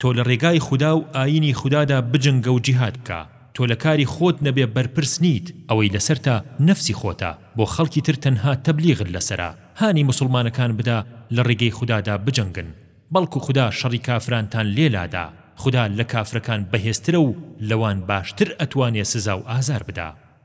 تۆ لە ڕێگای خودا و ئایینی خودادا بجنگە و جیهاد بکە، تۆ لە کاری خۆت نەبێ بەرپرس نیت، ئەوەی لەسەرتە نەفسی خۆتە، بۆ خەڵکی تر تەنها تەبلیغت لەسەرە، هانی موسڵمانەکان بدە لە ڕێگەی خودادا بجەنگن، بەڵکو خودا شەڕی کافرانتان لێ لادا، خودا لە کافرەکان بەهێزترە و لەوان باشتر ئەتوانێ سزا و ئازار بدا.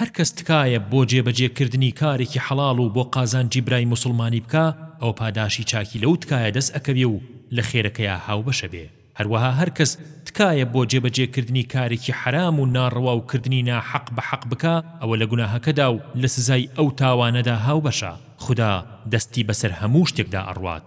هەر کەس تکایە بۆ جێ بەجێ کردنی کارێکی حەڵاڵ و بۆ قازانجی برای موسوڵمانی بکا ئەوە پاداشی چاکی لەو تکایە دەست ئەکەوێ و لە خێرەکەیا هاوبەش ئەبێ هەروەها هەر کەس تکایە بۆ جێ بەجێ کردنی کارێکی حەرام و ناڕەوا و کردنی ناحەق بە حەق بکا ئەوە لە گوناهەکەدا و لە سزای ئەو تاوانەدا هاوبەشە خودا دەستی بەسەر هەموو شتێکدا ئەڕوات.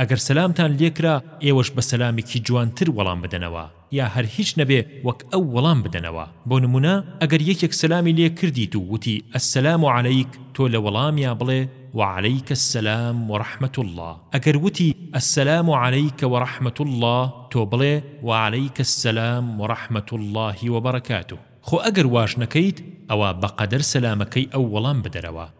ئەگەر سەلامتان لێکرا ئێوەش بە سەلامێکی جوانتر وەڵام بدەنەوە یا هەر هیچ نەبێ وەک ئەو وەڵام بدەنەوە بۆ نموونە ئەگەر یەکێک سەلامی لێ کردیت و وتی السلام علیک تۆ لە وەڵامیا بڵێ وعلیک السلام ورحمە اللە ئەگەر وتی السلام علیک ورحمە اللە تۆ بڵێ وعلیک السلام ورحمە اللە وبرکاته خۆ ئەگەر واش نەکەیت ئەوا بەقەدەر سەلامەکەی ئەو وەڵام بدەرەوە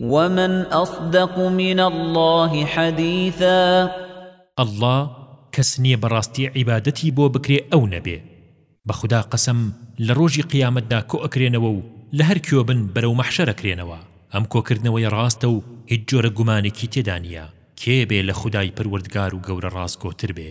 ومن اصدق من اللە حدیثا اللە کەس نیە بەڕاستی عیبادەتی بۆ بکرێ ئەو نەبێ بەخودا قەسەم لە ڕۆژی قیامەتدا کۆئەکرێنەوە و لە هەر کوێ بن بەرەو مەحشەر ئەکرێنەوە ئەم کۆکردنەوەی ڕاستە و هیچ جۆرە گومانێکی تێدا نیە کێ بێ لە خودای پەروەردگار و گەورە ڕاستگۆتر بێ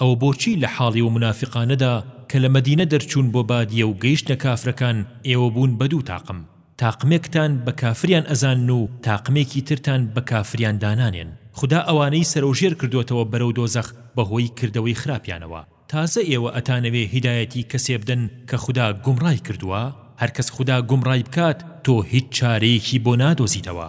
ئەوە بۆچی لە حاڵی و منافقانەدا کە لە مەدینە دەرچوون بۆ بادیە و گەیشتنە کافرەکان ئێوە بوون بە دوو تاقم تاقمێکتان بە کافریان ئەزانن و تاقمێکی ترتان بە کافریان دانانێن خودا ئەوانەی سەرەوژێر کردۆتەوە بەرەو دۆزەخ بەهۆی کردەوەی خراپیانەوە تازە ئێوە ئەتانەوێ هیدایەتی کەسێ بدەن کە خودا گومڕای کردووە هەرکەس خودا گومڕای بکات تۆ هیچ چارەیەکی بۆ نادۆزیتەوە.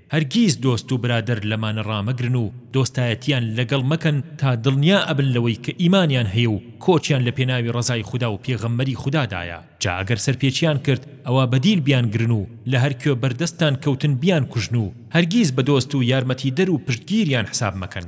هەرگیز دۆست و برادەر لەمانە ڕامەگرن و دۆستایەتیان لەگەڵ مەکەن تا دڵنیا ئەبن لەوەی کە ئیمانیان هەیە و کۆچیان لە پێناوی ڕەزای خودا و پێغەمبەری خودادایە جا ئەگەر سەرپێچیان کرد ئەوا بەدیل بیانگرن و لەهەر کوێ بەردەستتان کەوتن بیانکوژن و هەرگیز بە دۆست و یارمەتیدەر و پشتگیریان حساب مەکەن.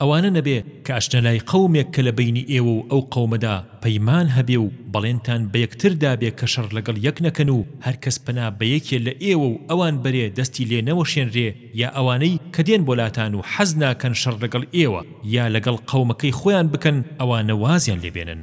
ئەوانە نەبێ کە ئەچنە لای قەومێک کە لە بەینی ئێوە و ئەو قەومەدا پەیمان هەبێ و بەڵێنتان بە یەکتر دابێ کە شەڕ لەگەڵ یەک نەکەن و هەر کەس پەنا بە یەکێ لە ئێوە و ئەوان بەرێ دەستی لێ نەوەشێنرێ یا ئەوانەی کە دێن بۆ لاتان و حەز ناکەن شەڕ لەگەڵ ئێوە یا لەگەڵ قەومەکەی خۆیان بکەن ئەوانە وازیان لێ بێنن.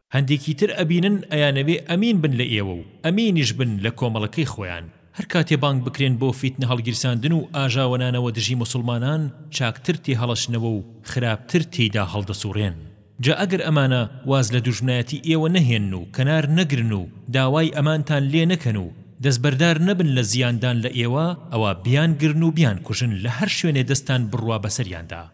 هەندێکی تر ئەبینن ئەیانەوێ ئەمین بن لە ئێوە و ئەمینیش بن لە کۆمەڵەکەی خۆیان هەر کاتێ بانگ بکرێن بۆ فیتنە هەڵگیرساندن و ئاژاوەنانەوە دژی موسڵمانان چاکتر تێهەڵەچنەوە و خراپتر تێیدا هەڵدەسوڕێن جا ئەگەر ئەمانە واز لە دوژمنایەتی ئێوە نەهێن و کەنار نەگرن و داوای ئەمانتان لێ نەکەن و دەستبەردار نەبن لە زیاندان لە ئێوە ئەوا بیانگرن و بیانکوژن لە هەر شوێنێ دەستتان بڕوا بەسەریاندا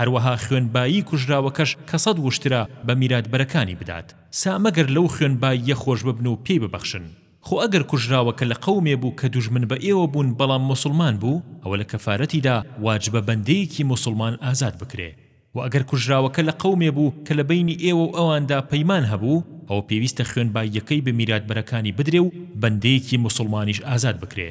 هەروەها خوێنبایی کوژراوەکەش کە سەد وشترە بە میراتبەرەکانی بدات سا مەگەر لەو خوێنباییە خۆش ببن و پێی ببەخشن خۆ ئەگەر کوژراوەکە لە قەومێ بوو کە دوژمن بە ئێوە بوون بەڵام موسڵمان بوو ئەوە لە کەفارەتیدا واجبە بەندەیەکی موسڵمان ئازاد بکرێ وە ئەگەر کوژراوەکە لە قەومێ بوو کە لە بەینی ئێوە و ئەواندا پەیمان هەبوو ئەوە پێویستە خوێنباییەکەی بە میراتبەرەکانی بدرێ و بەندەیەکی موسڵمانیش ئازاد بکرێ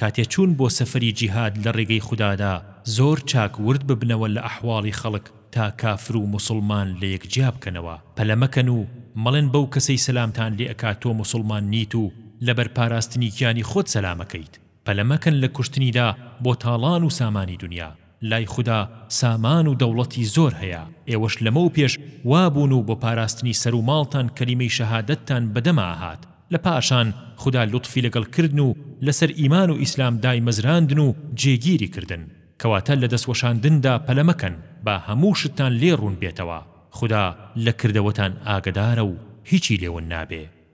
کاتێ چوون بۆ سەفەری جیهاد لە ڕێگەی خودادا زۆر چاک ورد ببنەوە لە ئەحواڵی خەڵک تا کافر و موسوڵمان لە یەک جیا بکەنەوە پەلە مەکەن و مەڵێن بەو کەسەی سەلامتان لێ ئەکا تۆ موسوڵمان نیت و لەبەر پاراستنی گیانی خۆت سەلامەکەیت پەلە مەکەن لە کوشتنیدا بۆ تاڵان و سامانی دنیا لای خودا سامان و دەوڵەتی زۆر هەیە، ئێوەش لەمەو پێش وا بوون و بۆ پاراستنی سەر و ماڵتان کەلیمەی شەهادەتتان بەدەما هات، لە پاشان خودا لوتفی لەگەڵ کردن و لەسەر ئیمان و ئیسلام دایمەزراندن و جێگیری کردن، کەواتە لە دەست وەشاندندا پەلە مەکەن، با هەموو شتتان لێ ڕوون بێتەوە، خودا لە کردەوەتان ئاگەدارە و هیچی لێون نابێ،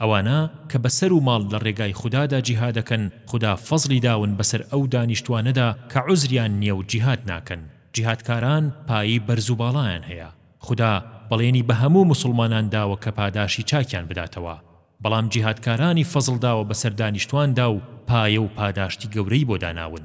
ئەوانە کە بە سەر و ماڵ لە ڕێگای خودادا جیهادەکەن خودا فەزڵی داون بەسەر ئەو دانیشتوانەدا کە عوزریان نیە و جیهاد ناکەن جیهادکاران پایی بەرز و باڵایان هەیە خودا بەڵێنی بە هەموو موسڵمانان داوە کە پاداشی چاکیان بداتەوە بەڵام جیهادکارانی فەزڵ داوە بەسەر دانیشتواندا و پایە و پاداشتی گەورەی بۆ داناون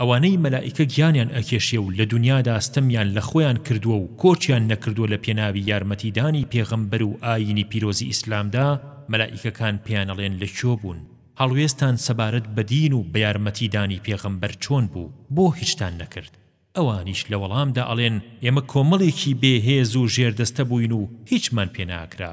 ئەوانەی مەلائیکە گیانیان ئەکێشێ و لە دونیادا ستەمیان لە خۆیان کردووە و کۆچیان نەکردووە لە پێناوی یارمەتی دانی پێغەمبەر و ئایینی پیرۆزی ئیسلامدا مەلائیکەکان پێیان ئەڵێن لە کوێ بوون؟ هەڵوێستان سەبارەت بە دین و بە یارمەتی دانی پێغەمبەر چۆن بوو؟ بۆ هیچتان نەکرد؟ ئەوانیش لە وەڵامدا ئەڵێن ئێمە کۆمەڵێکی بێ هێز و ژێردەستە بووین و هیچمان پێ ناکرا.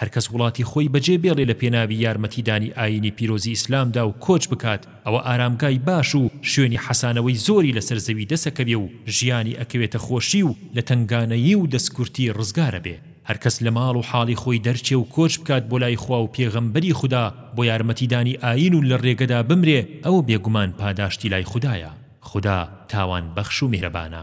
هەرکەس وڵاتی خۆی بەجێ بێڵێ لە پێناوی یارمەتی دانی ئاینی پیرۆزی ئیسلامدا و کۆچ بکات ئەوە ئارامگای باش و شوێنی حەسانەوەی زۆری لەسەر زەوی دەسەکەوێ و ژیانی ئەکەوێتە خۆشی و لە تەنگانەیی و دەستکورتی ڕزگار ئەبێ. هەرکەس لە ماڵ و حاڵی خۆی دەرچێ و کۆچ بکات بۆ لای خوا و پێغەمبەری خودا بۆ یارمەتی دانی ئاین و لە ڕێگەدا بمرێ ئەوە بێگومان پاداشتی لای خودایە خودا تاوان بەخش و میهرەبانە.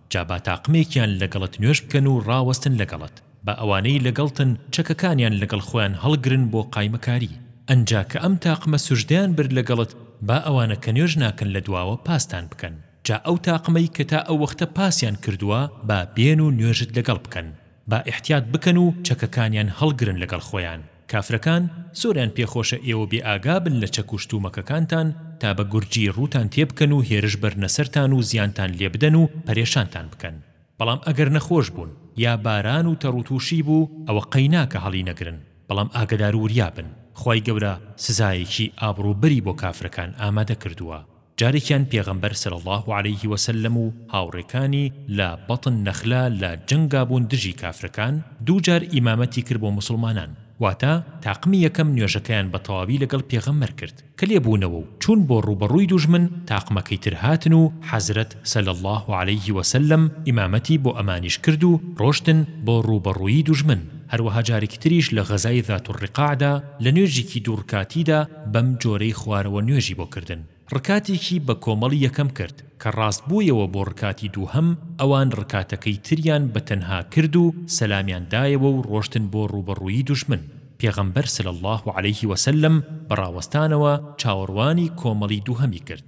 جا با تاقمێکیان لەگەڵت نوێژ بکەن و ڕاوەستن لەگەڵت، با ئەوانەی لەگەڵتن چەکەکانیان لەگەڵ خۆیان هەڵگرن بۆ قایمەکاری، ئەنجا کە ئەم تاقمە سوژدەیان برد لەگەڵت با ئەوانە کە نوێژ ناکەن لە دواوە پاستان بکەن، جا ئەو تاقمەی کە تا ئەو وەختە پاسیان کردووە با بێن و نوێژت لەگەڵ بکەن، با ئیحتیات بکەن و چەکەکانیان هەڵگرن لەگەڵ خۆیان. کافرەکان زۆریان پێ خۆشە ئێوە بێ ئاگا بن لە چەک و شتومەکەکانتان تا بە گورجی ڕووتان تێ بکەن و هێرش بەرنە سەرتان و زیانتان لێ بدەن و پەرێشانتان بکەن بەڵام ئەگەر نەخۆش بوون یا باران و تەڕوتوشی بوو ئەوە قەیناکە هەڵی نەگرن بەڵام ئاگەدار و وریا بن خوای گەورە سزایەکی ئابڕوو بەری بۆ کافرەکان ئامادە کردووە. جارێکیان پێغەمبەر صلی اللە علیه وسلم و هاوڕێکانی لە بطن نخلە لە جەنگا بوون دژی کافرەکان، دوو جار ئیمامەتی کرد بۆ موسڵمانان، واتە تاقمی یەکەم نوێژەکەیان بە تەواوی لەگەڵ پێغەمبەر کرد، کە لێ بوونەوە و چوون بۆ ڕووبەڕووی دوژمن، تاقمەکەی تر هاتن و حەزرەت، صلی اللە علیە و سلم، ئیمامەتی بۆ ئەمانیش کرد و ڕۆشتن بۆ ڕووبەڕووی دوژمن، هەروەها جارێکی تریش لە غەزای ذات الرقاعدا لە نوێژیکی دوو ڕکاتیدا بەم جۆرەی خوارەوە نوێژی بۆ کردن، ڕکاتیکی بە کۆمەڵی یەکەم کرد کە ڕاست بوویەوە بۆ ڕکاتی دووهەم، ئەوان ڕکاتەکەی تریان بە تەنها کرد و سەلامیان دایەوە و ڕۆشتن بۆ ڕووبەڕووی دوژمن، پێغەمبەر صلی اللە علیە و سلم بە ڕاوەستانەوە چاوەڕوانی کۆمەڵی دووهەمی کرد.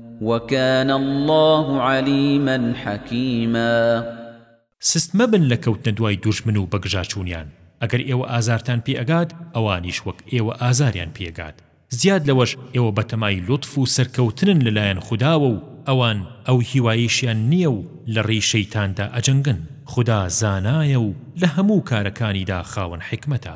وکان اللە علیما حکیما سست مەبن لە کەوتنە دوای دوژمن و بەگژاچوونیان، ئەگەر ئێوە ئازارتان پێ ئەگات ئەوانیش وەک ئێوە ئازاریان پێ گات، زیاد لەوەش ئێوە بەتەمای لوتف و سەرکەوتنن لەلایەن خوداوە و ئەوان ئەو هیوایەیشیان نییە و لە ڕێی شەیتاندا ئەجەنگن، خودا زانایە و لە هەموو کارەکانیدا خاوەن حیکمەتە.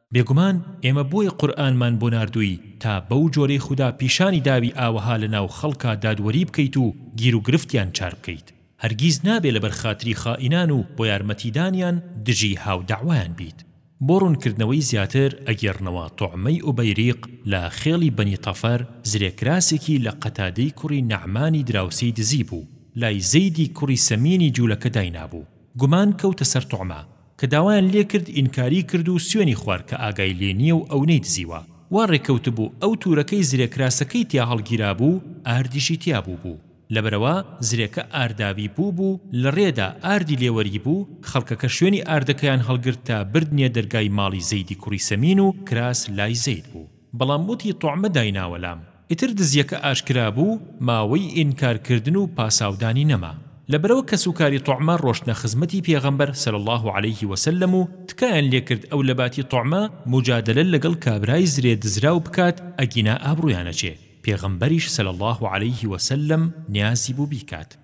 بێگومان ئێمە بۆیە قورئانمان بۆ ناردووی تا بەو جۆرەی خودا پیشانی داوی ئاوەها لە ناو خەڵکا دادوەری بکەیت و گیروگرفتیان چار بکەیت هەرگیز نابێ لەبەر خاتری خائینان و بۆ یارمەتیدانیان دژی هاو دەعوایان بیت بۆ ڕوونکردنەوەی زیاتر ئەگێڕنەوە طعمەی ئوبەیریق لە خێڵی بەنی طەفەر زرێکراسێکی لە قەتادەی کوڕی نەعمانی دراوسێی دزیبوو لای زەیدی کوڕی سەمینی جوولەکە داینابوو گومان کەوتە سەر طعمە کە داوایان لێ کرد ئینکاری کرد و سوێنی خوار کە ئاگای لێ نییە و ئەونەی دزیوە وا ڕێکەوتبوو ئەو تورەکەی زرێ کراسەکەی تیا هەڵگیرابوو ئاردیشی تیا بووبوو لەبەرئەوە زرێکە ئارداوی بووبوو لە ڕێدا ئاردی لێ وەریبوو خەڵکەکە شوێنی ئاردەکەیان هەڵگرت تا بردنیە دەرگای ماڵی زەیدی کوڕی سەمین و کراس لای زەید بوو بەڵام وتی طعمە دایناوە لام ئیتر دزیەکە ئاشکرا بوو ماوەی ئینکار کردن و پاساودانی نەما لەبەرئەوە کەس و کاری طعمە ڕۆشتنە خزمەتی پێغەمبەر صلی اللە علیه وسلم و تکایان لێکرد ئەو لەباتی طعمە موجادەلە لەگەڵ کابرای زرێ دزراو بکات ئەگینا ئابڕویان ئەچێ پێغەمبەریش صلی اللە علیه وسلم نیازی بوو بیکات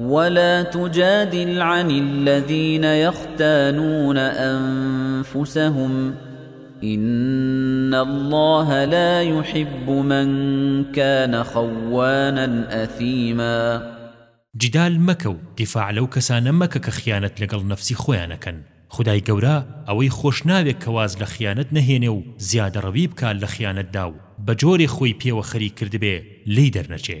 ولا تجادل عن الذين يختانون أنفسهم إن الله لا يحب من كان خوانا أثيما جیدال مەکە و دیفاع لەو کەسانە مەکە کە خیانەت لەگەڵ نەفسی خۆیان ئەکەن خودای گەورە ئەوەی خۆش ناوێ کە واز لە خیانەت نەهێنێ و زیادەڕەوی بکا لە خیانەتدا و بە جۆرێ خۆی پێوە خەریک کردبێ لێی دەرنەچێ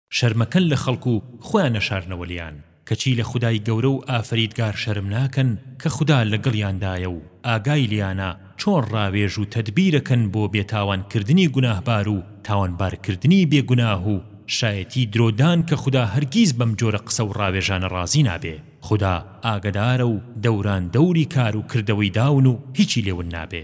شەرمەکەن لە خەڵک و خۆیان نەشارنەوە لێیان، کەچی لە خودای گەورە و ئافەریدگار شەرم ناکەن کە خودا لەگەڵیاندایە و ئاگای لێیانە چۆن ڕاوێژ و تەدبیرەکەن بۆ بێتاوانکردنی گوناهبار و تاوانبارکردنی بێ گوناه و شایەتی درۆدان کە خودا هەرگیز بەم جۆرە قسە و ڕاوێژانە ڕازی نابێ خودا ئاگەدارە و دەوران دەوری کار و کردەوەی داون و هیچی لێ ون نابێ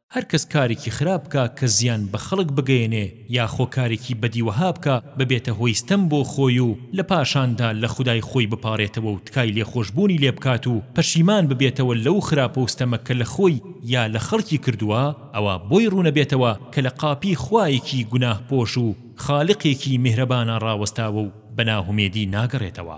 هەر کەس کارێکی خراپ بکا کە زیان بە خەڵک بگەیەنێ یاخۆ کارێکی بەدی وەها بکا ببێتە هۆی ستەم بۆ خۆی و لە پاشاندا لە خودای خۆی بپاڕێتەوە و تکای لێخۆشبوونی لێ بکات و پەشیمان ببێتەوە لەو خراپە و ستەمە کە لە خۆی یا لە خەڵکی کردووە ئەوا بۆی ڕوون ئەبێتەوە کە لە قاپی خوایەکی گوناهپۆش و خالقێکی میهرەبانا ڕاوەستاوە و بە ناهومێدی ناگەڕێتەوە.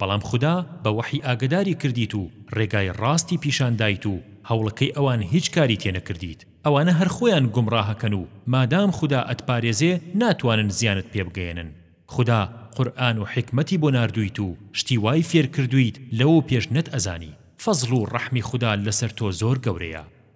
بەڵام خودا بە وەحی ئاگەداری کردیت و ڕێگای ڕاستی پیشان دایت و هەوڵەکەی ئەوان هیچ کاری تێ نەکردیت ئەوانە هەر خۆیان گومڕاهەکەن و مادام خودا ئەتپارێزێ ناتوانن زیانت پێ بگەیەنن خودا قورئان و حیکمەتی بۆ ناردوویت و شتی وای فێر کردوویت لەوەو پێش نەت ئەزانی فەزڵ و ڕەحمی خودا لەسەر تۆ زۆر گەورەیە.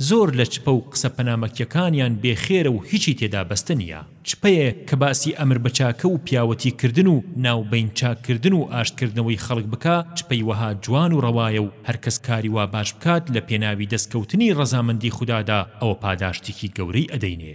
زۆر لە چپە و قسە پەنامەکیەکانیان بێ خێرە و هیچی تێدا بەستە نیە. چپەیە کە باسی ئەمر بە چاکە و پیاوەتی کردن و ناو بەین چاک کردن و ئاشت کردنەوەی خەڵک بکا چپەی وەها جوان و ڕەوایە و هەر کەس کاری وا باش بکات لە پێناوی دەست کەوتنی ڕەزامەندی خودادا ئەوە پاداشتێکی گەورەی ئەدەینێ.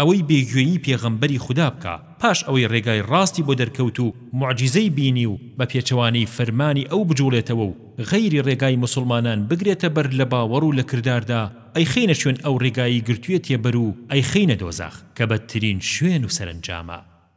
ئەوەی بێ گوێیی پێغەمبەری خودا بکا پاش ئەوەی ڕێگای ڕاستی بۆ دەرکەوت و موعجیزەی بینی و بە پێچەوانەی فەرمانی ئەو بجوڵێتەوە و غەیری ڕێگای موسڵمانان بگرێتە بەر لە باوەڕ و لە کرداردا ئەیخەینە شوێن ئەو ڕێگایەی گرتویەتیە بەر و ئەیخەینە دۆزەخ کە بەدترین شوێن و سەرەنجامە.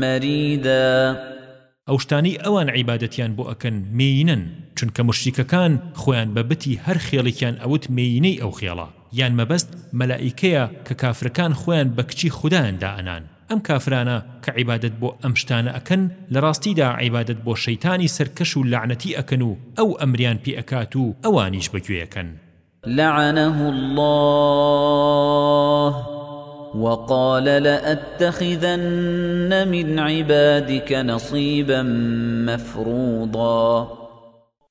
مریدا. ئەو شتانەی ئەوان عیبادەتیان بۆ ئەکەن مێینەن چونکە موشریکەکان خۆیان بە بتی هەر خێڵیکیان ئەوت مێینەی ئەو خێڵە یان مەبەست مەلائیکەیە کە کافرەکان خۆیان بە کچی خودایان دائەنان ئەم کافرانە کە عیبادەت بۆ ئەم شتانە ئەکەن لە ڕاستیدا عیبادەت بۆ شەیتانی سەرکەش و لەعنەتی ئەکەن و ئەو ئەمریان پێ ئەکات و ئەوانیش بە گوێ ئەکەن لعنه اللە وقال لاتخذن من عبادک نصیبا مفروضا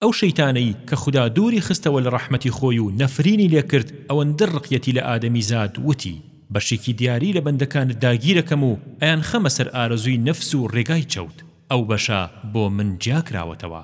ئەو شەیتانەی کە خودا دووری خستەوە لە ڕەحمەتی خۆی و نەفرینی لێکرد ئەوەندە ڕقیەتی لە ئادەمیزاد وتی بەشێکی دیاری لە بەندەکانت داگیرەکەم و ئەیانخەمە سەر ئارەزووی نەفس و ڕێگای چەوت ئەو بەشە بۆ من جیاکراوەتەوە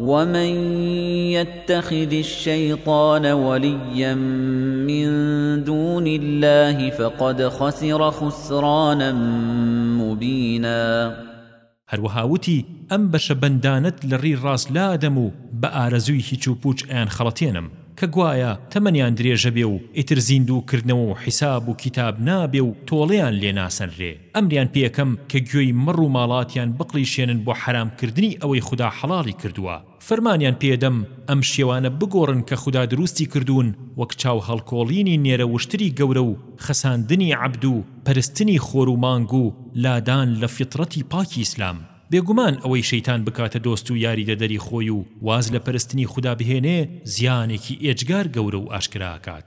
ومن یتخذ الشیطان ولیا من دون الله فقد خسر خسرانا مبینا هەروەها وتی، ئەم بەشە بەندانەت لە ڕێی ڕاست لادەم و بە ئارەزووی هیچ و پووچ ئەیانخەڵەتێنم، کە گوایە تەمەنیان درێژە بێ و ئیتر زیندووکردنەوە و حیساب و کیتاب نابێ و تۆڵەیان لێ ناسەنرێ. ئەمریان پێکەم کە گوێی مەڕ و ماڵاتیان بقڵیشێنن بۆ حەرام کردنی ئەوەی خودا حەڵاڵی کردووە، فەرمانیان پێدەم ئەم شێوانە بگۆڕن کە خودا دروستی کردوون وەک چاو هەڵکۆڵینی نێرە وشتری گەورە و خەساندنی عەبد و پەرستنی خۆر و مانگ و لادان لە فیتڕەتی پاکی ئیسلام بێگومان ئەوەی شەیتان بکاتە دۆست و یاریدەدەری خۆی و واز لە پەرستنی خودا بهێنێ زیانێکی ئێجگار گەورە و ئاشکرا ئەکات.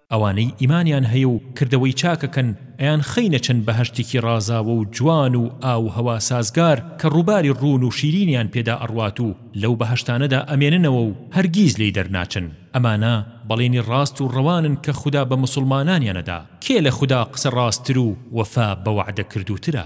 ئەوانەی ئیمانیان هەیە و کردەوەی چاکەکەن ئەیانخەینە چەند بەهەشتێکی ڕازاوە و جوان و ئاو و هەوا سازگار کە ڕووباری ڕوون و شیرینیان پێدا ئەڕوات و لەو بەهەشتانەدا ئەمێننەوە و هەرگیز لێی دەرناچن ئەمانە بەڵێنی ڕاست و ڕەوانن کە خودا بە موسڵمانانیان ئەدا کێ لە خودا قسە ڕاستتر و وەفا بە وەعدە کردووترە؟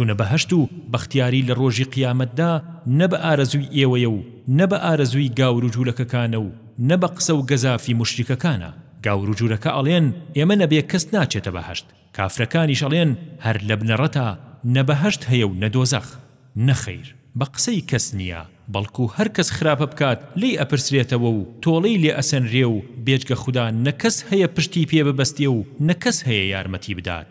چوونە بەهەشت و بەختیاری لە ڕۆژی قیامەتدا نە بە ئارەزووی ئێوەیە و نە بە ئارەزووی گاور و جوولەکەکانە و نە بە قسە و گەزافی موشریکەکانە، گاور و جوولەکە ئەڵێن ئێمە نەبێ کەس ناچێتە بەهەشت، کافرەکانیش ئەڵێن هەر لە بنەڕەتا نە بەهەشت هەیە و نە دۆزەخ، نەخەیر بە قسەی کەس نییە، بەڵکو هەر کەس خراپە بکات لێی ئەپرسرێتەوە و تۆڵەی لێ ئەسەنرێ و بێجگە خودا نە کەس هەیە پشتی پێ ببەستێ و نە کەس هەیە یارمەتی بدات.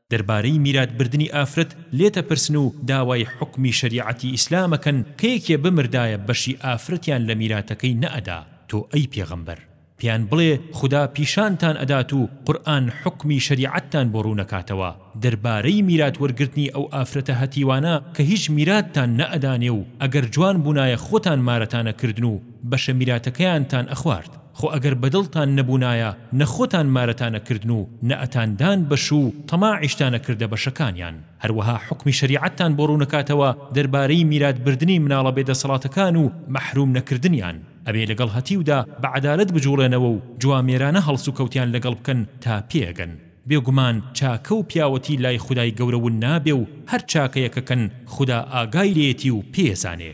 دەربارەی میرات بردنی ئافرەت لێتەپرسن و داوای حوکمی شەریعەتی ئیسلامەکەن کەیەکێ بمردایە بەشی ئافرەتیان لەمیراتەکەی نەئەدا تۆ ئەی پێغەمبەر پێیان بڵێ خودا پیشانتان ئەدات و قورئان حوکمی شەریعەتتان بۆ ڕوونەکاتەوە دەربارەی میرات وەرگرتنی ئەو ئافرەتە هەتیوانە کە هیچ میراتتان نەئەدانێ و ئەگەر جوان بونایە خۆتان مارەتانەکردن و بەشە میراتەکەیانتان ئەخوارد خۆ ئەگەر بەدڵتان نەبوونایە نە خۆتان مارەتان ئەکردن و نە ئەتاندان بە شوو و تەماعیشتان ئەکردە بەشەکانیان، هەروەها حوکمی شەریعەتتان بۆ ڕوونەکاتەوە دەربارەی میرات بردنی مناڵە بێ دەسەڵاتەکان و مەحروم نەکردنیان، ئەبێ لەگەڵ هەتیودا بە عەدالەت بجوڵێنەوە و جوامێرانە هەڵسوکەوتیان لەگەڵ بکەن تا پێگەن، بێگومان چاکە و پیاوەتی لای خودای گەورە ون نابێ و هەر چاکەیەکەکەن خودا ئاگای لێیەتی و پێیەزانێ.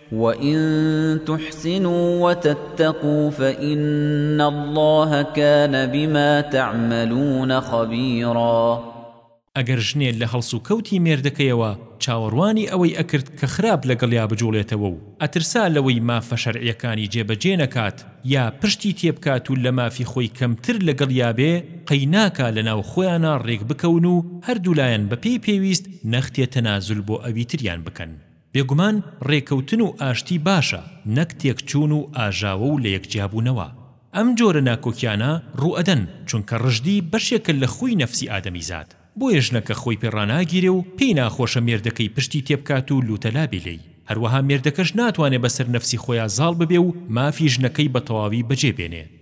وَإِن تُحْسِنُوا وَتَتَّقُوا فَإِنَّ اللَّهَ کَانَ بِمَا تَعْمَلُونَ خَبِیرًا ئەگەر ژنێ لە هەڵسوکەوتی مێردەکەیەوە چاوەڕوانی ئەوەی ئەکرد کە خراپ لەگەڵیا بجوڵێتەوە و ئەترسا لەوەی مافە شەرعیەکانی جێبەجێ نەکات یا پشتی تێبکات و لە مافی خۆی کەمتر لەگەڵیا بێ قەیناکا لەناو خۆیانا ڕێکبکەون و هەردوولایەن بەپێی پێویست نەختێ تەنازول بۆ ئەویتریان بکەن بێگومان رێکەوتن و ئاشتی باشە نەک تێکچوون و ئاژاوە و لەیەکجیابوونەوە، ئەم جۆرە ناکۆکیانە رووئەدەن چونکە رژدی بەشێکە لە خووی نەفسی ئادەمیزاد بۆیە ژنەکە خۆی پێ راناگیرێ و پێی ناخۆشە مێردەکەی پشتی تێبکات و لوتەلابێ لێی هەروەها مێردەکەش ناتوانێ بەسەر نەفسی خۆیا زاڵ ببێ و مافی ژنەکەی بەتەواوی بەجێ بێنێ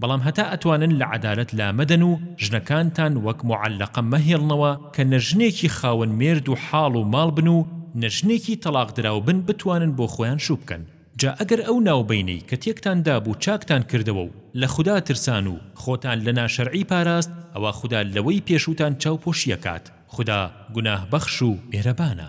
بەڵام هەتا ئەتوانن لە عەدالەت لامەدەن و ژنەکانتان وەک موعەلەقە مەهێڵنەوە کە نە ژنێکی خاوەن مێرد و حاڵ و ماڵ بن و نە ژنێکی تەڵاق دراو بن بتوانن بۆ خۆیان شوو بکەن جا ئەگەر ئەو ناوبەینەی کە تێکتان دابوو چاکتان کردەوە و لە خودا ترسان و خۆتان لە ناشەرعی پاراست ئەوا خودا لەوەی پێشووتان چاوپۆشی ئەکات خودا گوناهبەخش و مێهرەبانە.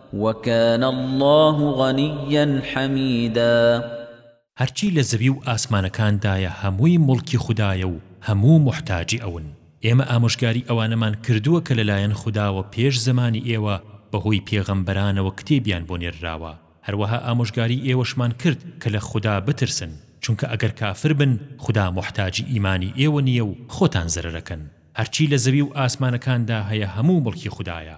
وکان اللە غنیا حمیدا هەرچی لە زەوی و ئاسمانەکاندایە هەمووی موڵکی خودایە و هەموو موحتاجی ئەون. ئێمە ئامۆژگاری ئەوانەمان کردووە کە لەلایەن خوداوە پێش زەمانی ئێوە بەهۆی پێغەمبەرانەوە کتێبیان بۆ نێرراوە، هەروەها ئامۆژگاری ئێوەشمان کرد کە لە خودا بترسن، چونکە ئەگەر کافر بن خودا موحتاجی ئیمانی ئێوە نییە و خۆتان زەرەرەکەن. هەرچی لە زەوی و ئاسمانەکاندا هەیە هەموو موڵکی خودایە.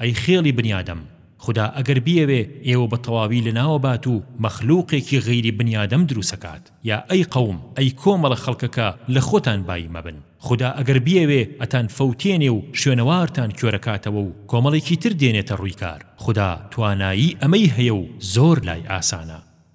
ئەی خێڵی بنیادەم، خودا ئەگەر بیەوێ ئێوە بە تەواوی لە ناوە بات و مەخلووقێکی غەیری بنیادەم دروست ئەکات، یا ئەی قەوم، ئەی کۆمەڵە خەڵکەکە لە خۆتان بایی مەبن، خودا ئەگەر بیەوێ ئەتان فەوتێنێ و شوێنەوارتان کوێرەکاتەوە و کۆمەڵێکی تر دێنێتە ڕووی کار، خودا توانایی ئەمەی هەیە و زۆر لای ئاسانە.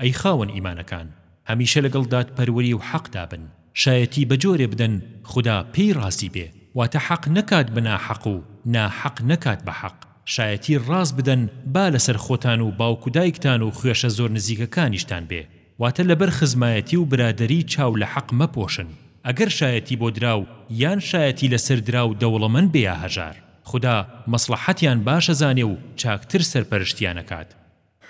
ئەی خاوەن ئیمانەکان هەمیشە لەگەڵ دادپەروەری و حەقدا بن شایەتی بەجۆرێ بدەن خودا پێی ڕازی بێ واتە حەق نەکات بە ناحەق و ناحەق نەکات بە حەق شایەتی ڕاست بدەن با لەسەر خۆتان و باوک و دایکتان و خوێشە زۆر نزیکەکانیشتان بێ واتە لەبەر خزمایەتی و برادەری چاو لە حەق مەپۆشن ئەگەر شایەتی بۆ دراو یان شایەتی لەسەر دراو دەوڵەمەند بێ یا هەژار خودا مەسڵەحەتیان باش ئەزانێ و چاکتر سەرپەرشتیان ئەکات.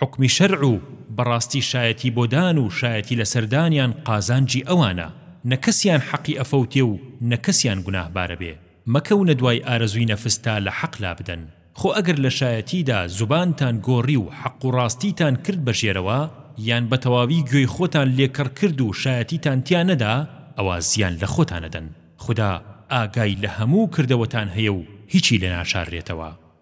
حوکمی شەرع و بەڕاستی شایەتی بۆ دان و شایەتی لەسەر دانیان قازانجی ئەوانە نە کەسیان حەقی ئەفەوتێ و نە کەسیان گوناهبارە بێ مەکەونە دوای ئارەزوی نەفس تا لە حەق لابدەن خۆ ئەگەر لە شایەتیدا زوبانتان گۆڕی و حەق و ڕاستیتان کرد بە ژێرەوە یان بە تەواوی گوێی خۆتان لێ کەڕ کرد و شایەتیتان تیا نەدا ئەوا زیان لە خۆتان ئەدەن خودا ئاگای لە هەموو کردەوەتان هەیە و هیچی لێ ناشاررێتەوە.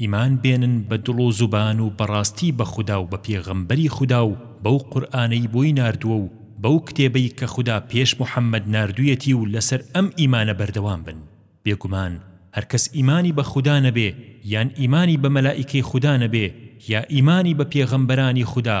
ئیمان بێنن بە دڵ و زوبان و بەڕاستی بە خودا و بە پێغەمبەری خودا و بەو قورئانەی بۆی ناردووە و بەو کتێبەی کە خودا پێش محمد ناردویەتی و لەسەر ئەم ئیمانە بەردەوام بن بێگومان هەرکەس ئیمانی بە خودا نەبێ یان ئیمانی بە مەلائیکەی خودا نەبێ یا ئیمانی بە پێغەمبەرانی خودا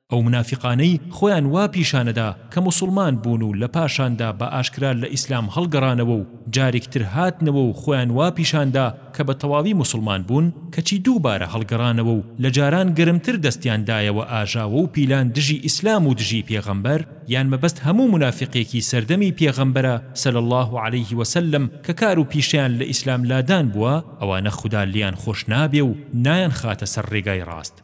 ئەو منافیقانەی خۆیان وا پیشانەدا کە موسڵمان بوون و لە پاشاندا بە ئاشکرا لە ئیسلام هەڵگەڕانەوە و جارێکی تر هاتنەوە و خۆیان وا پیشاندا کە بە تەواوی موسڵمان بوون کەچی دووبارە هەڵگەڕانەوە و لە جاران گەرمتر دەستیان دایەوە ئاژاوە و پیلان دژی ئیسلام و دژی پێغەمبەر یان مەبەست هەموو منافیقێکی سەردەمی پێغەمبەرە صلی اللە علیه وسلم کە کار و پیشەیان لە ئیسلام لادان بووە ئەوانە خودا لێیان خۆش نابێ و نایانخاتە سەر ڕێگای ڕاست.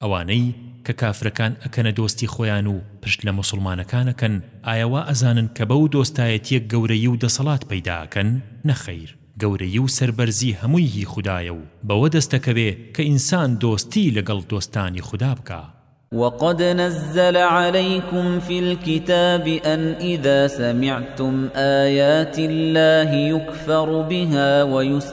ئەوانەی کە کافرەکان ئەکەنە دۆستی خۆیان و پشت لە موسڵمانەکان ئەکەن ئایا وا ئەزانن کە بەو دۆستایەتیە گەورەیی و دەسەڵات پەیدا ئەکەن نەخەیر گەورەیی و سەربەرزی هەمووی هی خودایە و بەوە دەست ئەکەوێ کە ئینسان دۆستی لەگەڵ دۆستانی خودا بکا. وقد نزل عليكم في الكتاب أن إذا سمعتم آيات الله يكفر بها ويستهزأ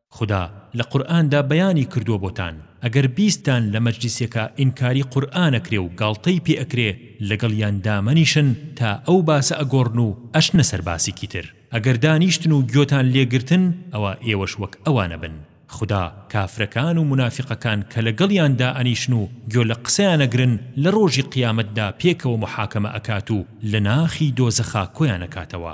خودا لە قورئاندا بەیانی کردووە بۆتان ئەگەر بیستتان لە مەجلیسێکا ئینکاری قورئان ئەکرێ و گاڵتەی پێ ئەکرێ لەگەڵیان دامەنیشن تا ئەو باسە ئەگۆڕن و ئەچنە سەر باسیکی تر ئەگەر دانیشتن و گوێتان لێ گرتن ئەوا ئێوەش وەک ئەوان ئەبن خودا کافرەکان و مونافیقەکان کە لەگەڵیان دائەنیشن و گوێ لە قسەیان ئەگرن لە ڕۆژی قیامەتدا پێکەوە موحاکەمە ئەکات و لە ناخی دۆزەخا کۆیان ئەکاتەوە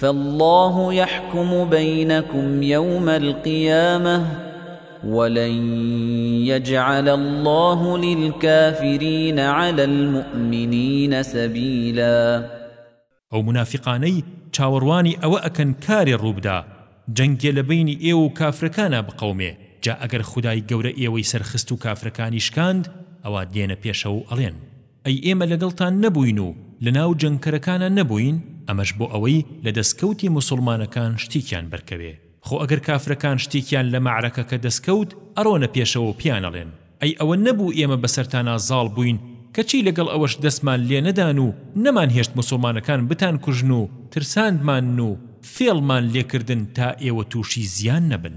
فاللە یحکم بینکم یوم القیامە ولن یجعل اللە للکافرین علی المومنین سبیلا ئەو مونافیقانەی چاوەڕوانی ئەوە ئەکەن کارێ ڕووبدا جەنگێ لە بەینی ئێوە و کافرەکانا بقەومێ جا ئەگەر خودای گەورە ئێوەی سەرخست و کافرەکانی شکاند ئەوا دێنە پێشەوە و ئەڵێن ئەی ئێمە لەگەڵتان نەبووین و لەناو جەنگکەرەکانا نەبووین؟ ئەمەش بۆ ئەوەی لە دەسکەوتی موسوڵمانەکان شتیکیان بەرکەوێ. خۆ ئەگەر کافرەکان شتیکیان لە مەعرەکەکە دەسکەوت ئەڕۆنە پێشەوە و پێیانەڵێن، ئەی ئەوە نەبوو ئێمە بەسەرتانا زاڵ بووین کەچی لەگەڵ ئەوەش دەستمان لێ نەدان و نەمانهێشت موسوڵمانەکان بتانکوژن و ترساندمانن و فێڵمان لێکردن تا ئێوە تووشی زیان نەبن.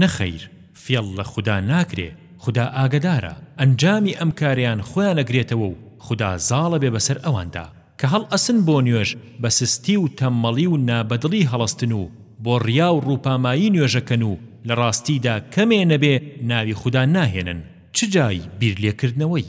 نەخەیر فێڵ لە خودا ناکرێ خودا ئاگەدارە ئەنجامی ئەم کارەیان خۆیان ئەگرێتەوە و خودا زاڵە بێ بەسەر ئەواندا کە هەڵ ئەسن بۆ نوێژ بە سستی و تەممەڵی و نا بەدڵی هەڵەستن و بۆ ڕیا و ڕووپامایی نوێژ ئەکەن و لە ڕاستیدا کەمێ نەبێ ناوی خودا ناهێنن چ جای بیر لێکردنەوەی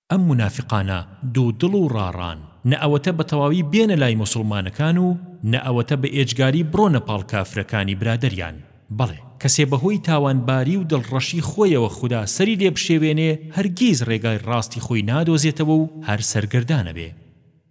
ئەم مونافقانە دوو دڵ و ڕاڕان نە ئەوەتە بەتەواوی بێنە لای موسڵمانەکان و نە ئەوەتە بەئێجگاری بڕۆنە پاڵ کافرەکانی برادەریان بەڵێ کەسێ بەهۆی تاوانباری و دڵ ڕەشی خۆیەوە خودا سەری لێ بشێوێنێ هەرگیز ڕێگای ڕاستی خۆی نادۆزێتەوە و هەر سەرگەردانەبێ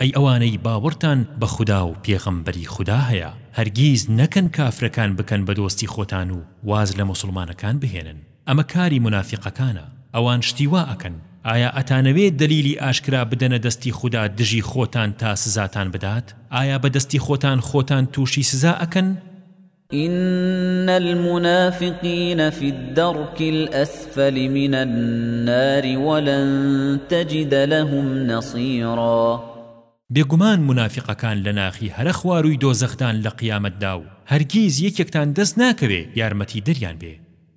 ئەی ئەوانەی باوەڕتان بە خودا و پێغەمبەری خودا هەیە، هەرگیز نەکەن کافرەکان بکەن بە دۆستی خۆتان و واز لە موسڵمانەکان بهێنن، ئەمە کاری مونافیقەکانە، ئەوان شتی وا ئەکەن، ئایا ئەتانەوێ دەلیلی ئاشکرا بدەنە دەستی خودا دژی خۆتان تا سزاتان بدات، ئایا بە دەستی خۆتان خۆتان تووشی سزا ئەکەن؟ ان المنافقین فی الدرک الاسفل من النار ولن تجد لهم نصیرا بێگومان مونافیقەکان لە ناخی هەرە خوارووی دۆزەخدان لە قیامەتدا و هەرگیز یەکێکتان دەست ناکەوێ یارمەتیدەریان بێ.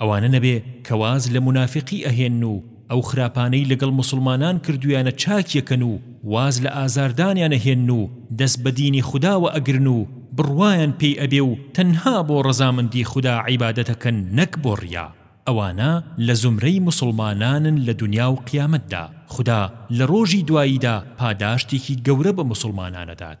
ئەوانە نەبێ کە واز لە مونافیقی ئەهێنن و ئەو خراپانەی لەگەڵ موسڵمانان کردویانە چاکی ئەکەن و واز لە ئازاردانیان ئەهێنن و دەست بە دینی خوداوە ئەگرن و بڕوایان پێی ئەبێ و تەنها بۆ ڕەزامەندی خودا عیبادەت ئەکەن نەک بۆ ڕیا ئەوانە لە زومرەی موسڵمانانن لە دونیا و قیامەتدا خودا لە ڕۆژی دواییدا پاداشتێکی گەورە بە موسڵمانان ئەدات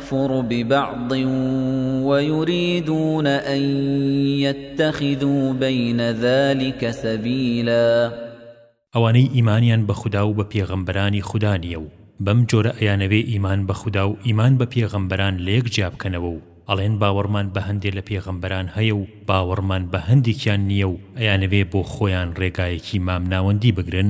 یکفر ببعض ویریدون ان یتخذوا بین ذلک سبیلا ئەوانەی ئیمانیان بە خودا و بە پێغەمبەرانی خودا نییە و بەم جۆرە ئەیانەوێ ئیمان بە خودا و ئیمان بە پێغەمبەران لە یەک جیا بکەنەوە و ئەڵێن باوەڕمان بە هەندێ لە پێغەمبەران هەیە و باوەڕمان بە هەندێکیان نییە و ئەیانەوێ بۆ خۆیان ڕێگایەکی مامناوەندی بگرن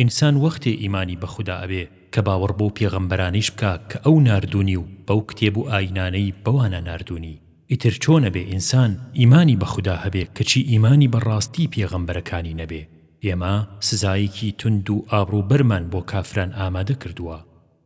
ئینسان وەختێ ئیمانی بە خودا ئەبێ کە باوەڕ بەو پێغەمبەرانەیش بکا کە ئەو ناردوونی و بەو کتێب و ئایینانەی بەوانا ناردوونی. ئیتر چۆن ئەبێ ئینسان ئیمانی بە خودا هەبێ کەچی ئیمانی بە ڕاستی پێغەمبەرەکانی نەبێ؟ ئێمە سزایەکی توند و ئابڕووبەرمان بۆ کافران ئامادە کردووە.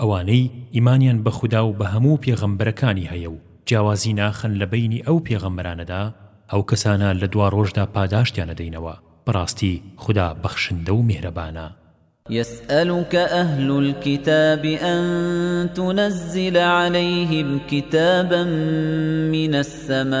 ئەوانەی ئیمانیان بە خودا و بە هەموو پێغەمبەرەکانی هەیە و جیاوازی ناخەن لە بەینی ئەو پێغەمبەرانەدا، ئەو کەسانە لە دواڕۆژدا پاداشتیان ئەدەینەوە، بەڕاستی خودا بەخشندە و میهرەبانە. یسئەلوک ئەهل الکتاب ئەن تونزل علیهم کتابا من السماء،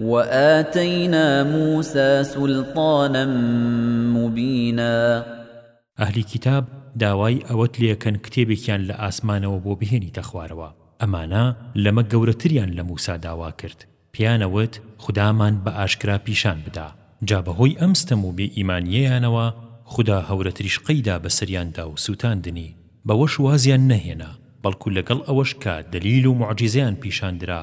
وآتینا موسی سلطانا مبینا ئەهلی کیتاب داوای ئەوەت لێکەن کتێبێکیان لە ئاسمانەوە بۆ بهێنیتە خوارەوە ئەمانە لەمە گەورەتریان لە موسا داوا کرد پێیانەوت خودامان بە ئاشکرا پیشان بدا جا بەهۆی ئەم ستەم و بێ ئیمانیەیانەوە خودا هەورەتریشقەی دا بەسەریاندا و سوتاندنی بەوەش وازیان نەهێنا بەڵکو لەگەڵ ئەوەش کە دەلیل و موعجیزەیان پیشان درا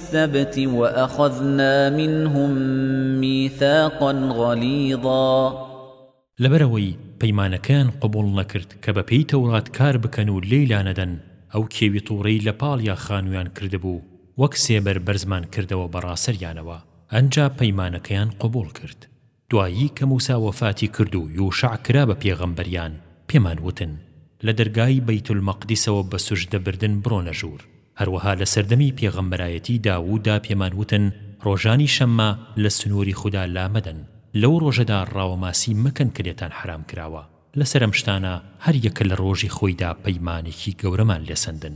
السبت وأخذنا منهم میثاقا غلیظا لەبەر ئەوەی پەیمانەکەیان قبوڵ نەکرد کە بەپێی تەوڕات کار بکەن و لێی لانەدەن ئەو کێوی طورەی لەپاڵیا خانویان کردبوو وەک سێبەر بەرزمان کردەوە بەڕاسەریانەوە ئەنجا پەیمانەکەیان قبوڵ کرد دوایی کە موسا وەفاتی کرد و یوشەع کرا بە پێغەمبەریان پێمان وتن، لە دەرگای بەیت المەقدیسەوە بە سوجدە بردن بڕۆنە ژوور. هەروەها لە سەردەمی پێغەمبەرایەتی داووددا پێمان وتن، ڕۆژانی شەممە لە سنووری خودا لا مەدەن، لەو ڕۆژەدا ڕاوەماسی مەکەن کە لێتان حەرام کراوە، لەسەر ئەم شتانە هەر یەکە لە ڕۆژی خۆیدا پەیمانێکی گەورەمان لێ سەندن.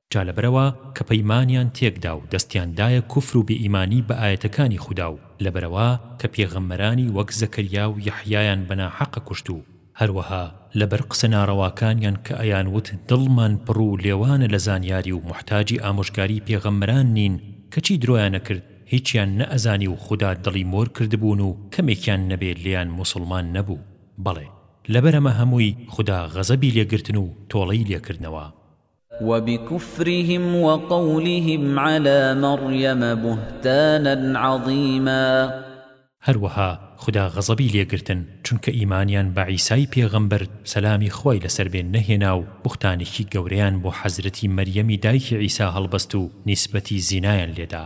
جا لەبەرئەوە کە پەیمانیان تێکدا و دەستیان دایە کوفر و بێئیمانی بە ئایەتەکانی خودا و لەبەرئەوە کە پێغەمبەرانی وەک زەکەریا و یەحیایان بە ناحەق کوشت و هەروەها لەبەر قسە ناڕەواکانیان کە ئەیان وت دڵمان پڕ و لێوانە لە زانیاری و موحتاجی ئامۆژگاری پێغەمبەران نین کەچی درۆیان ئەکرد هیچیان نەئەزانی و خودا دڵی مۆر کردبوون و کەمێکیان نەبێ لێیان موسڵمان نەبوو بەڵێ لەبەر ئەمە هەمووی خودا غەزەبی لێ گرتن و تۆڵەی لێ کردنەوە. وبکفرهم وقولهم علی مریم بهتانا عظیما هەروەها خودا غەزەبی لێ گرتن چونکە ئیمانیان بە عیسای پێغەمبەر سەلامی خوای لەسەر بێ نەهێنا و بوختانێکی گەورەیان بۆ حەزرەتی مەریەمی دایکی عیسا هەڵبەست و نیسبەتی زینایان لێدا.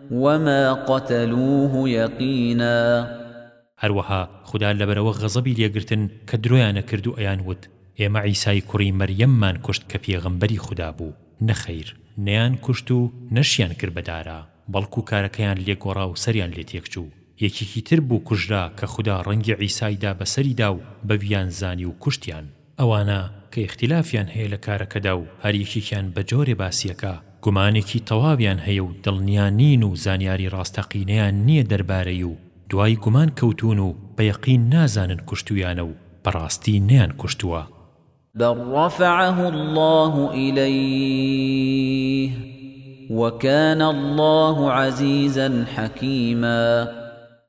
وما قتلوه یقینا. هەروەها خودا لەبەرئەوە غەزەبی لێ گرتن کە درۆیان ئەکرد و ئەیان وت، ئێمە عیسای کوڕی مەریەممان کوشت کە پێغەمبەری خودا بوو، نەخەیر، نەیان کوشت و نەشیان کرد بە دارا، بەڵکو کارەکەیان لێ گۆڕا و سەریان لێ تێکچوو، یەکێکی تر بوو کوژرا کە خودا ڕەنگی عیسای دا بەسەریدا و بەویان زانی و کوشتیان. ئەوانە کە ئیختیلافیان هەیە لە کارەکەدا و هەر یەکێکیان بە جۆرێ باسیەکە، گومانێکی تەواویان هەیە و دڵنیا نین و زانیاری ڕاستەقینەیان نییە دەربارەی و دوای گومان کەوتوون و بە یەقین نازانن کوشتوویانە و بە ڕاستی نەیانکوشتووە. بل رفعه اللە الیه وکان اللە عزیزا حکیما.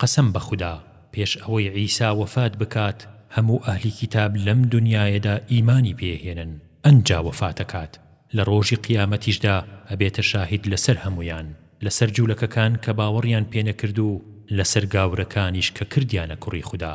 قەسەم بە خودا پێش ئەوەی عیسا وەفات بکات هەموو ئەهلی کیتاب لەم دونیایەدا ئیمانی پێ ئەهێنن ئەنجا وەفات ئەکات لە ڕۆژی قیامەتیشدا ئەبێتە شاهید لەسەر هەموویان لەسەر جولەکەکان کە باوەڕیان پێ نەکرد و لەسەر گاورەکانیش کە کردیانە کوڕی خودا.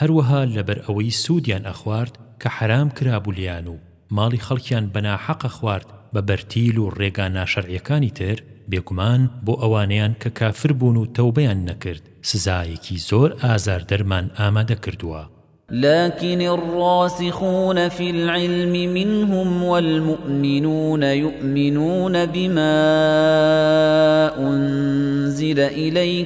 هەروەها لەبەر ئەوەی سودیان ئەخوارد کە حەرام کرابوو لێیان و ماڵی خەڵکیان بەناحەق ئەخوارد بە بەرتیل و ڕێگا ناشەرعیەکانی تر، بێگومان بۆ ئەوانەیان کە کافر بوون و تەوبەیان نەکرد سزایەکی زۆر ئازاردەرمان ئامادە کردووە. لكن الراسخون في العلم منهم والمؤمنون يؤمنون بما أنزل إليك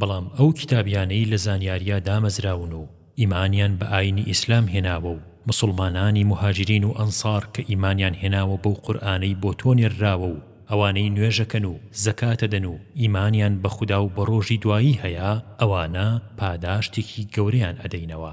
بەڵام ئەو کیتابیانەی لە زانیاریا دامەزراون و ئیمانیان بە ئاینی ئیسلام هێناوە و موسڵمانانی موهاجرین و ئەنسار کە ئیمانیان هێناوە بەو قورئانەی بۆ تۆ نێرراوە و ئەوانەی نوێژەکەن و زەکاتەدەن و ئیمانیان بە خودا و بە ڕۆژی دوایی هەیە ئەوانە پاداشتێکی گەورەیان ئەدەینەوە.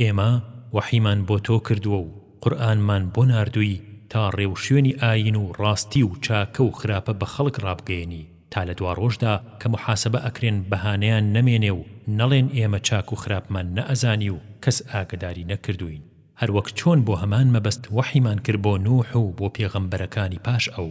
ئێمە وەحیمان بۆ تۆ کردووە و قورئانمان بۆ ناردووی تا ڕێوشوێنی ئایین و ڕاستی و چاکە و خراپە بە خەڵک ڕابگەیەنی تا لە دواڕۆژدا کە موحاسەبە ئەکرێن بەهانەیان نەمێنێ و نەڵێن ئێمە چاک و خراپمان نەئەزانی و کەس ئاگەداری نەکردووین هەروەک چۆن بۆ هەمان مەبەست وەحیمان کرد بۆ نوح و بۆ پێغەمبەرەکانی پاش ئەو.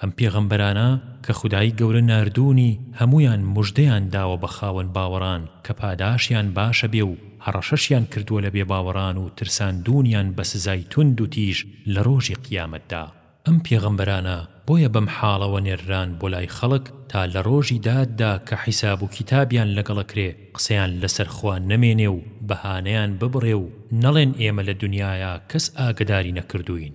ئەم پێغەمبەرانە کە خودای گەورە ناردوونی هەموویان مژدەیان داوە بە خاوەن باوەڕان کە پاداشیان باشە بێ و هەڕەشەشیان کردووە لە بێ باوەڕان و ترساندوونیان بە سزای توند و تیژ لە ڕۆژی قیامەتدا ئەم پێغەمبەرانە بۆیە بەم حاڵەوە نێرران بۆ لای خەڵک تا لە ڕۆژی داددا کە حیساب و کیتابیان لەگەڵ ئەکرێ قسەیان لەسەر خوا نەمێنێ و بەهانەیان ببڕێ و نەڵێن ئێمە لە دونیایا کەس ئاگەداری نەکردووین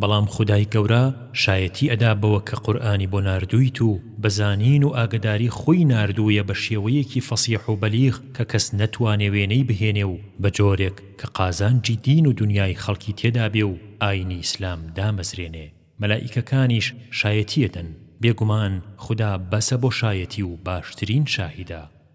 بەڵام خودای گەورە شایەتی ئەدا بەوە کە قورئانی بۆ ناردوویت و بە زانین و ئاگەداری خۆی ناردوویە بە شێوەیەکی فەسیح و بەلیغ کە کەس نەتوانێ وێنەی بهێنێ و بە جۆرێک کە قازانجی دین و دونیای خەڵکی تێدا بێ و ئاینی ئیسلام دامەزرێنێ مەلائیکەکانیش شایەتی ئەدەن بێگومان خودا بەسە بۆ شایەتی و باشترین شاهیدە.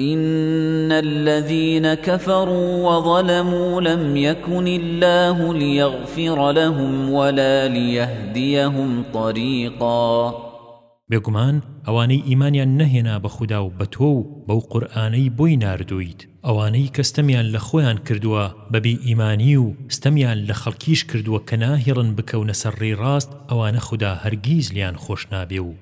إن الذين كفروا وظلموا لم يكن الله ليغفر لهم ولا ليهديهم طريقا بێگومان ئەوانەی ئیمانیان نەهێنا بە خودا و بە تۆ و بەو قورئانەی بۆی ناردوویت ئەوانەی کە ستەمیان لە خۆیان کردووە بە بێ ئیمانی و ستەمیان لە خەڵکیش کردووە کە ناهیڕن بکەونە سەر ڕێی ڕاست ئەوانە خودا هەرگیز لێیان خۆش نابێ و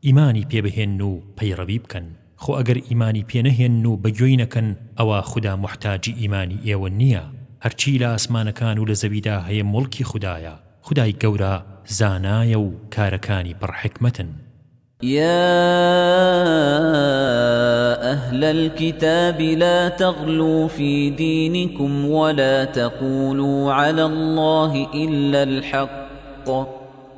ئیمانی پێ بهێنن و پەیڕەوی بکەن خۆ ئەگەر ئیمانی پێ نەهێنن و بە گوێی نەکەن ئەوا خودا موحتاجی ئیمانی ئێوە نییە هەرچی لە ئاسمانەکان و لە زەویدا هەیە موڵکی خودایە خودای گەورە زانایە و کارەکانی پڕ حیکمەتن. يا أهل الكتاب لا تغلوا في دينكم ولا تقولوا على الله إلا الحق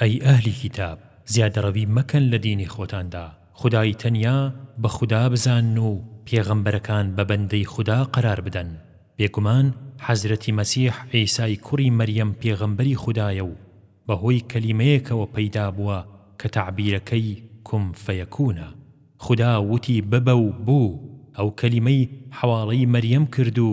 ئەی ئەهلی کیتاب زیادەڕەوی مەکەن لە دینی خۆتاندا، خودای تەنیا بە خودا بزانن و پێغەمبەرەکان بە بەندەی خودا قەرار بدەن، بێگومان حەزرەتی مەسیح عیسای کوڕی مەریەم پێغەمبەری خودایە و بەهۆی کەلیمەیەکەوە پەیدا بووە کە تەعبیرەکەی کن فیکونە، خودا وتی ببە و بوو، ئەو کەلیمەی حەواڵەی مەریەم کرد و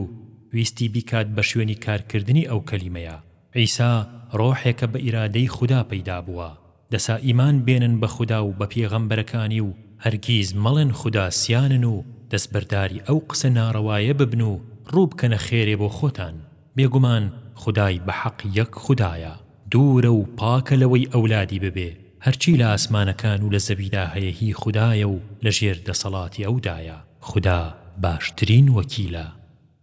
ویستی بیکات بە شوێنی کارکردنی ئەو کەلیمەیە، عیسا ڕۆحێکە بە ئیرادەی خودا پەیدا بووە. دەسا ئیمان بێنن بە خودا و بە پێغەمبەرەکانی و هەرگیز مەڵێن خودا سیانن و دەستبەرداری ئەو قسە ناڕەوایە ببن و ڕووبکەنە خێرێ بۆ خۆتان. بێگومان خودای بە حەق یەک خودایە. دوورە و پاکە لەوەی ئەولادی ببێ. هەرچی لە ئاسمانەکان و لە زەویدا هەیە هی خودایە و لە ژێر دەسەڵاتی ئەودایە. خودا باشترین وەکیلە.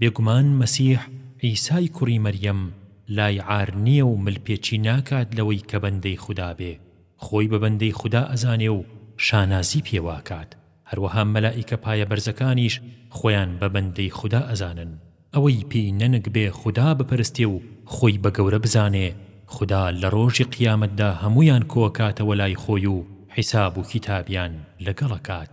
بێگومان مەسیح عیسای کوڕی مەریەم لای عار نییە و مل پێچی ناکات لەوەی کە بەندەی خودا بێ، خۆی بە بەندەی خودا ئەزانێ و شانازی پێواکات، هەروەها مەلائیکە پایە بەرزەکانیش خۆیان بە بەندەی خودا ئەزانن، ئەوەی پێی نەنک بێ خودا بپەرستێ و خۆی بە گەورە بزانێ، خودا لە ڕۆژی قیامەتدا هەموویان کۆئەکاتەوە لای خۆی و حیساب و کیتابیان لەگەڵ ئەکات.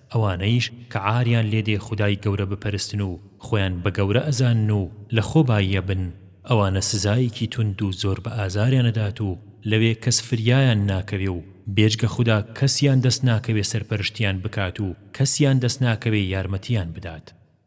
ئەوانەیش کە عاریان لێ دێ خودای گەورە بپەرستن و خۆیان بە گەورە ئەزانن و لە خۆ بایی ئەبن ئەوانە سزایەکی توند و زۆر بە ئازاریان ئەدات و لەوێ کەس فریایان ناکەوێ و بێجگە خودا کەسیان دەست ناکەوێ سەرپەرشتیان بکات و کەسیان دەست ناکەوێ یارمەتیان بدات.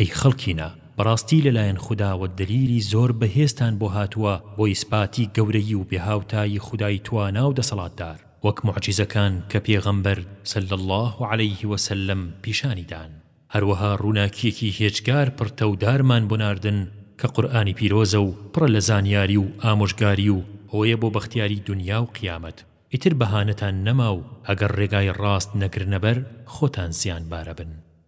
ئەی خەڵکینە، بەڕاستی لەلایەن خوداوە دەلیلی زۆر بەهێزتان بۆ هاتووە بۆ ئیسپاتی گەورەیی و بێهاوتایی خودای توانا و دەسەڵاتدار، وەک موعجیزەکان کە پێغەمبەر، صلی اللە علیه و سلم، پیشانی دان، هەروەها ڕووناکییەکی هێجگار پڕتە و دارمان بۆ ناردن کە قورئانی پیرۆزە و پڕە لە زانیاری و ئامۆژگاری و هۆیە بۆ بەختیاری دونیا و قیامەت، ئیتر بەهانەتان نەما و ئەگەر ڕێگای ڕاست نەگرنە بەر خۆتان زیانبارئەبن.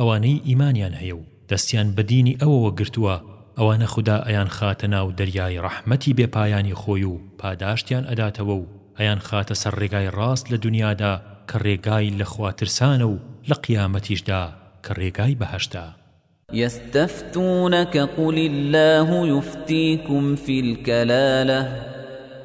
ئەوانەی ئیمانیان هەیە و دەستیان بە دینی ئەوەوە گرتووە ئەوانە خودا ئەیانخاتە ناو دەریای ڕەحمەتی بێ پایانی خۆی و پاداشتیان ئەداتەوە و ئەیانخاتە سەر ڕێگای ڕاست لە دونیادا کە ڕێگای لە خوا ترسانە و لە قیامەتیشدا کە ڕێگای بەهەشتە. یستفتونک قل اللە یفتیکم فی الکلالە،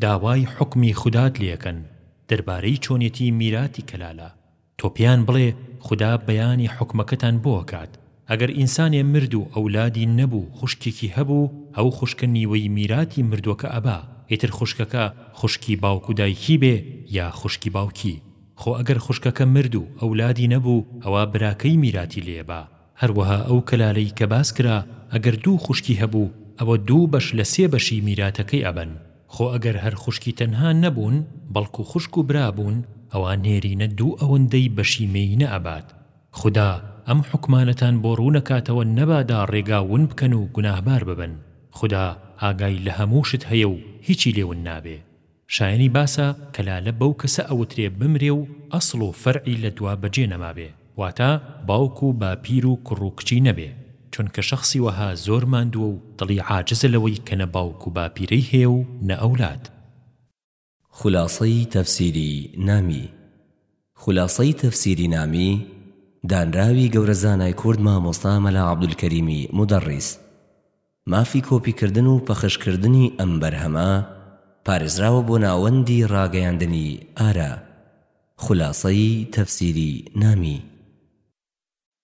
داوای حوکمی خودات لێکەن دەربارەی چۆنێتی میراتی کەلالە تۆ پێیان بڵێ خودا بەیانی حوکمەکەتان بۆ ئەکات ئەگەر ئینسانێ مرد و ئەولادی نەبوو خوشکێکی هەبوو ئەو خوشکە نیوەی میراتی مردوەکە ئەبا ئیتر خوشکەکە خوشکی باوک و دایکی بێ یا خوشکی باوکی خۆ ئەگەر خوشکەکە مرد و ئەولادی نەبوو ئەوا براکەی میراتی لێ ئەبا هەروەها ئەو کەلالەی کە باس کرا ئەگەر دوو خوشکی هەبوو ئەوە دوو بەش لە سێ بەشی میراتەکەی ئەبەن خۆ ئەگەر هەر خوشکی تەنها نەبوون بەڵکو خوشک و برا بوون ئەوا نێرینە دوو ئەوەندەی بەشی مێینە ئەبات خودا ئەم حوکمانەتان بۆ ڕوون ئەکاتەوە نەبادا ڕێگا ون بکەن و گوناهبار ببن خودا ئاگای لە هەموو شت هەیە و هیچی لێ ون نابێ. شایەنی باسە کە لالە بەو کەسە ئەوترێ بمرێ و ئەسڵ و فەرعی لە دوا بەجێ نەمابێ واتا باوک و باپیر و کوڕ و کچی نەبێ چونکە شەخسی وەها زۆر ماندووە و دڵی عاجزە لەوەی کە نە باوک و باپیرەی هەیە و نە ئەولاد. خولاسەی تەفسیری نامی خولاسەی تەفسیری نامی دانراوی گەورە زانای کورد مامۆستا مەلا عەبدولکەریمی مودەڕیس. مافی کۆپی کردن و پەخش کردنی ئەم بەرهەمە پارێزراوە بۆ ناوەندی ڕاگەیاندنی ئارا خولاسەی تەفسیری نامی.